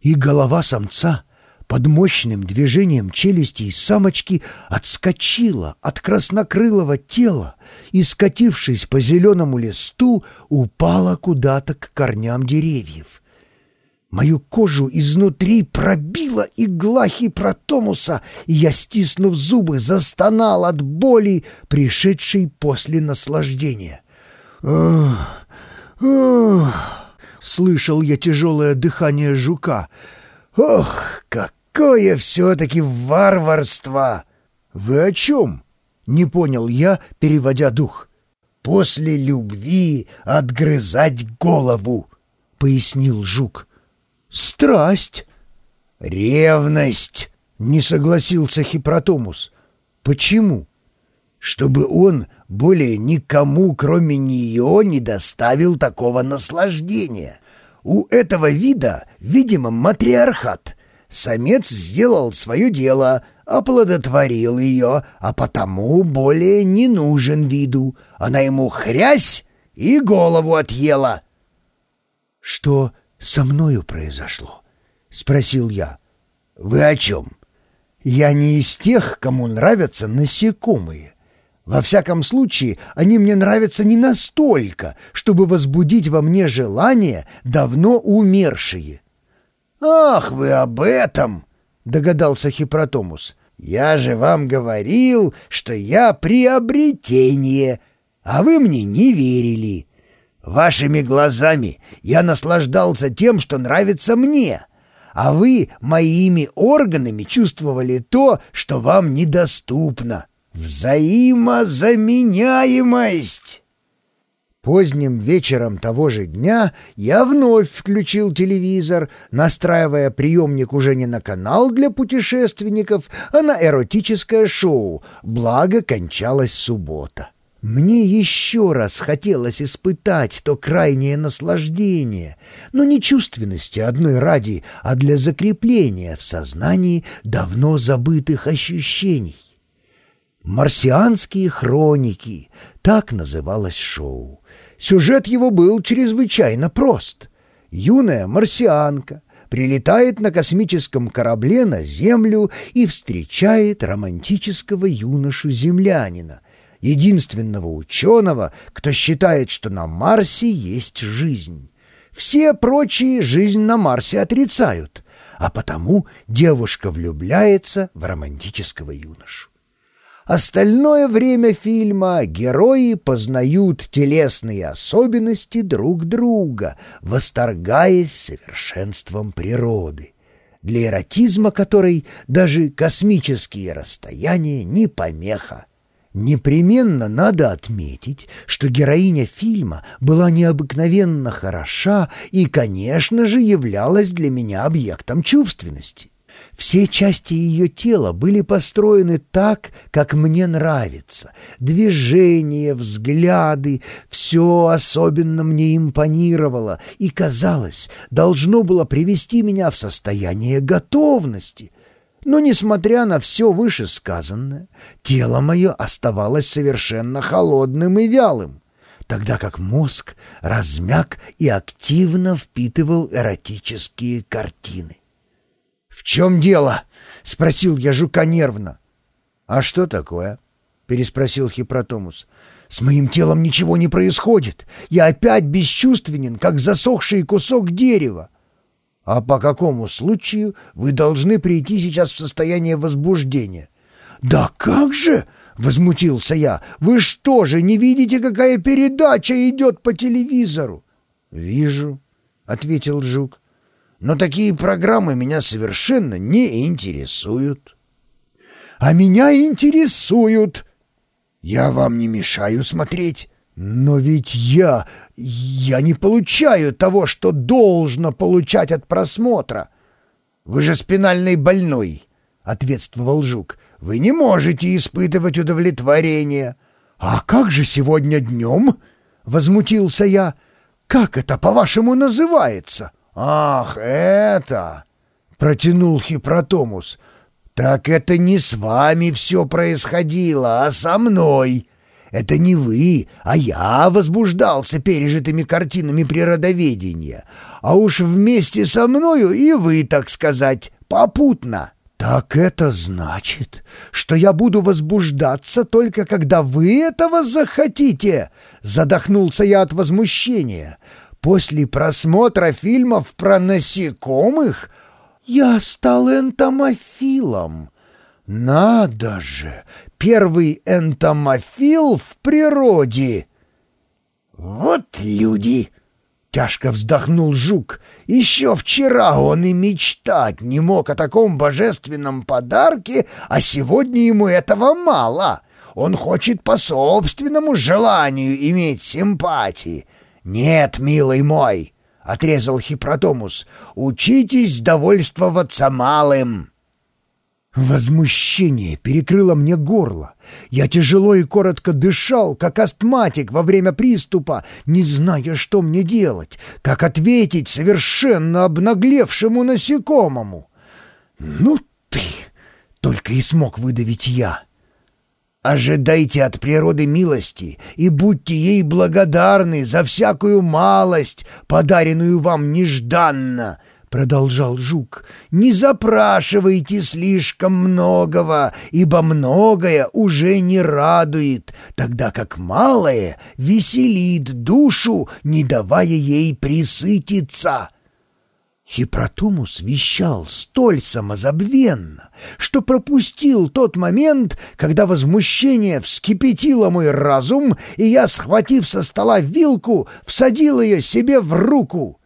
и голова самца под мощным движением челюстей самочки отскочила от краснокрылого тела и, скатившись по зеленому листу, упала куда-то к корням деревьев. Мою кожу изнутри пробила игла хипротомуса, и я, стиснув зубы, застонал от боли, пришедшей после наслаждения. «Ах! Ах!» — слышал я тяжелое дыхание жука. «Ох, какое все-таки варварство!» «Вы о чем?» — не понял я, переводя дух. «После любви отгрызать голову», — пояснил жук. «Страсть!» «Ревность!» — не согласился Хипротомус. «Почему?» «Чтобы он более никому, кроме нее, не доставил такого наслаждения. У этого вида, видимо, матриархат. Самец сделал свое дело, оплодотворил ее, а потому более не нужен виду. Она ему хрясь и голову отъела». «Что со мною произошло?» — спросил я. «Вы о чем?» «Я не из тех, кому нравятся насекомые. Во всяком случае, они мне нравятся не настолько, чтобы возбудить во мне желание, давно умершие». «Ах, вы об этом!» — догадался Хипротомус. «Я же вам говорил, что я приобретение, а вы мне не верили». Вашими глазами я наслаждался тем, что нравится мне, а вы моими органами чувствовали то, что вам недоступно. Взаимозаменяемость!» Поздним вечером того же дня я вновь включил телевизор, настраивая приемник уже не на канал для путешественников, а на эротическое шоу, благо кончалась суббота. Мне еще раз хотелось испытать то крайнее наслаждение, но не чувственности одной ради, а для закрепления в сознании давно забытых ощущений. «Марсианские хроники» — так называлось шоу. Сюжет его был чрезвычайно прост. Юная марсианка прилетает на космическом корабле на Землю и встречает романтического юношу-землянина — единственного ученого, кто считает, что на Марсе есть жизнь. Все прочие жизнь на Марсе отрицают, а потому девушка влюбляется в романтического юношу. Остальное время фильма герои познают телесные особенности друг друга, восторгаясь совершенством природы, для эротизма которой даже космические расстояния не помеха. Непременно надо отметить, что героиня фильма была необыкновенно хороша и, конечно же, являлась для меня объектом чувственности. Все части ее тела были построены так, как мне нравится. Движения, взгляды — все особенно мне импонировало и, казалось, должно было привести меня в состояние готовности — но, несмотря на все вышесказанное, тело мое оставалось совершенно холодным и вялым, тогда как мозг размяк и активно впитывал эротические картины. «В чем дело?» — спросил я жука нервно. «А что такое?» — переспросил Хипротомус. «С моим телом ничего не происходит. Я опять бесчувственен, как засохший кусок дерева. А по какому случаю вы должны прийти сейчас в состояние возбуждения? Да как же? Возмутился я. Вы что же, не видите, какая передача идет по телевизору? Вижу, ответил Жук. Но такие программы меня совершенно не интересуют. А меня интересуют. Я вам не мешаю смотреть. Но ведь я... я не получаю того, что должно получать от просмотра. Вы же спинальный больной, — ответствовал Жук. Вы не можете испытывать удовлетворение. А как же сегодня днем? — возмутился я. Как это, по-вашему, называется? Ах, это... — протянул Хипротомус. «Так это не с вами все происходило, а со мной. Это не вы, а я возбуждался пережитыми картинами природоведения. А уж вместе со мною и вы, так сказать, попутно. Так это значит, что я буду возбуждаться только когда вы этого захотите? Задохнулся я от возмущения. После просмотра фильмов про насекомых я стал энтомофилом. Надо же, первый энтомофил в природе. Вот люди! Тяжко вздохнул жук. Еще вчера он и мечтать не мог о таком божественном подарке, а сегодня ему этого мало. Он хочет по собственному желанию иметь симпатии. «Нет, милый мой», — отрезал Хипротомус, — «учитесь довольствоваться малым». Возмущение перекрыло мне горло. Я тяжело и коротко дышал, как астматик во время приступа, не зная, что мне делать, как ответить совершенно обнаглевшему насекомому. «Ну ты!» — только и смог выдавить я. Ожидайте от природы милости и будьте ей благодарны за всякую малость, подаренную вам нежданно, — продолжал жук. Не запрашивайте слишком многого, ибо многое уже не радует, тогда как малое веселит душу, не давая ей присытиться. Хипротумус вещал столь самозабвенно, что пропустил тот момент, когда возмущение вскипятило мой разум, и я, схватив со стола вилку, всадил ее себе в руку.